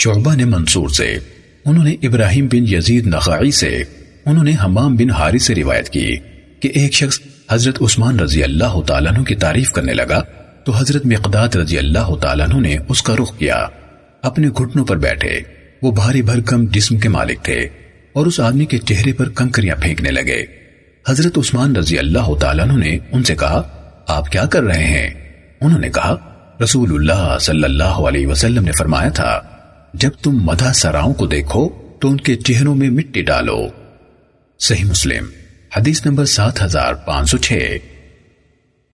شعبہ نے منصور سے، انہوں نے ابراہیم بن یزید نخعی سے، انہوں نے حمام بن حاری سے روایت کی کہ ایک شخص حضرت عثمان رضی اللہ تعالیٰ عنہ کی تعریف کرنے لگا تو حضرت مقداد رضی اللہ تعالیٰ عنہ نے اس کا رخ کیا۔ اپنے گھٹنوں پر بیٹھے، وہ بھاری بھرکم جسم کے مالک تھے اور اس آدمی کے چہرے پر کنکریاں پھینکنے لگے۔ حضرت عثمان رضی اللہ تعالیٰ عنہ نے ان سے کہا، آپ کیا کر رہے ہیں؟ انہوں نے کہا، رسول اللہ صلی اللہ علیہ وسلم نے فرمایا تھا جب تم مدہ سراؤں کو دیکھو تو ان کے چہروں میں مٹی ڈالو۔ صحیح مسلم، حدیث نمبر سات ہزار پانچ سو چھ۔